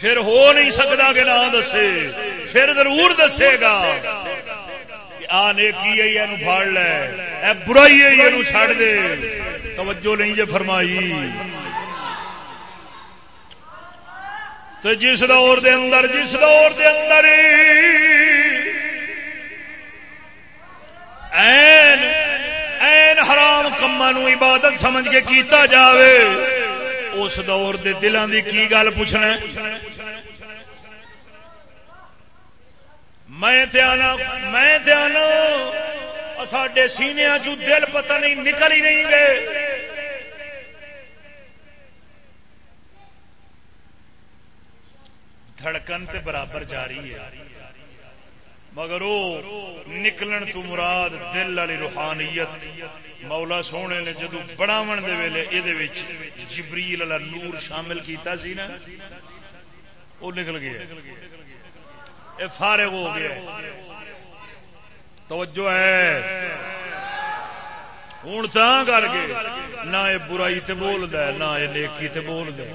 پھر ہو نہیں سکتا کہ نہ دسے۔ پھر ضرور دسے گا۔ آ نیکی ہے، یہ پھاڑ لے۔ اے برائی ہے، یہ چھڑ دے۔ توجہ نہیں جے فرمائی۔ تو جس دور دے اندر، جس دور دے اندر۔ این این حرام کما عبادت سمجھ کے کیتا جاوے۔ اس دور دے دلان دی کی گل پوچھنا میں میں آنا۔ ساڈے سینیا چ دل پتہ نہیں، نکل ہی نہیں گئے۔ دھڑکن تے برابر جاری ہے۔ مگر وہ نکلن تو مراد دل والی روحانیت۔ مولا سونے نے جدو بناو دے ویلے یہ جبریل والا نور شامل کیتا سی نا وہ نکل گیا۔ فارغ ہو گیا توجہ ہے۔ ہوں تا کر کے نہ یہ برائی تے بول دے نہ یہ نیکی تے بول دے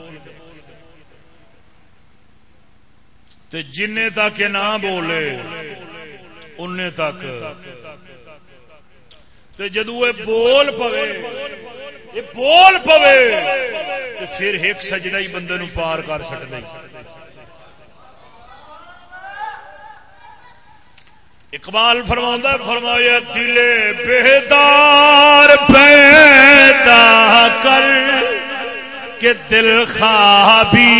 تے جن تک یہ نہ بولے ان تک۔ تے جدو یہ بول پوے یہ بول پوے تو پھر ایک سجدہ ہی بندے نو پار کر سکتا اقبال فرما فرمایا دلے بےدار پیدا کر کے دل خوابی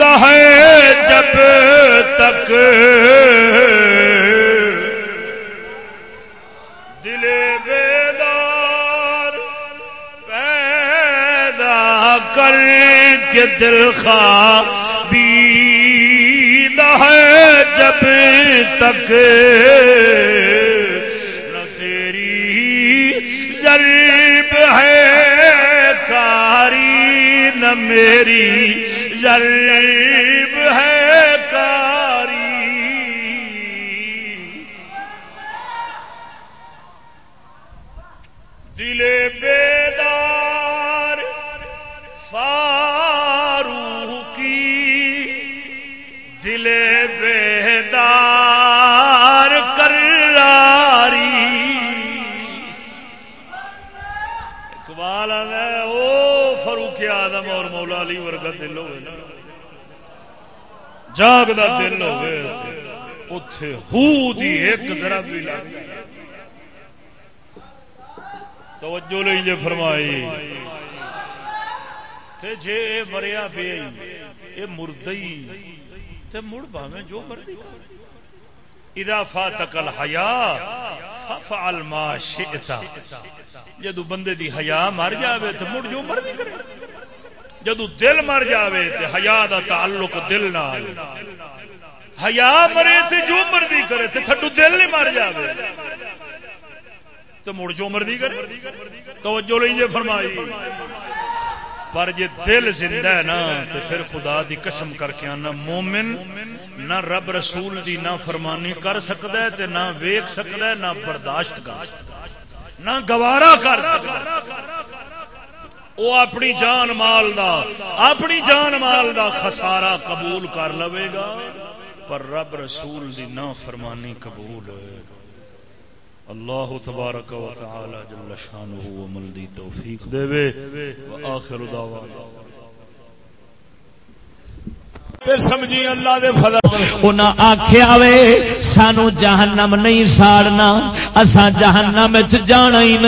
دہے جب تک۔ دل بیدار، پیدا کر کے دل خوابی ہے جب تک۔ نہ تیری ضریب ہے کاری نہ میری ضریب علی ورگا دل ہوئے نا جاگتا دل ہوئے اتے ہو دی ایک ذرا بھی لگ توجہ لئی جے فرمائی تے جے مریا پی اے مردئی تے مڑ باویں جو مرضی اذا فاتک الحیا ففعل ما شئت جدو بندے دی حیا مر جاوے تے مڑ جو مرضی کرے جدو دل مر جاوے تے حیا دا تعلق دل نال. حیا مرے تے جو مرضی کرے تے تھڈو دل نہیں مر جاوے. تو مڑ جو مرضی کرے. توجہ لیں جے فرمائی. پر جے دل زندہ ہے نا تو پھر خدا دی قسم کر کے آنا مومن نہ رب رسول دی نہ فرمانی کر سکتا ہے تے نہ ویک سکتا ہے نہ برداشت کر سکتا ہے. نہ گوارا کر سکتا ہے. وہ اپنی جان مال دا اپنی جان مال دا خسارا قبول کر لوے گا۔ پر رب رسول دی نہ فرمانی قبول ہے۔ اللہ تبارک و تعالی جل شانہ و عمل دی توفیق دے وے۔ و آخر دعوانا۔ پھر سمجھی اللہ دے فضل۔ انہاں آخیا وے سانو جہنم نہیں ساڑنا اسا جہنم چ جانا ہی نہیں۔